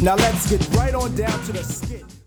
Now let's get right on down to the skit.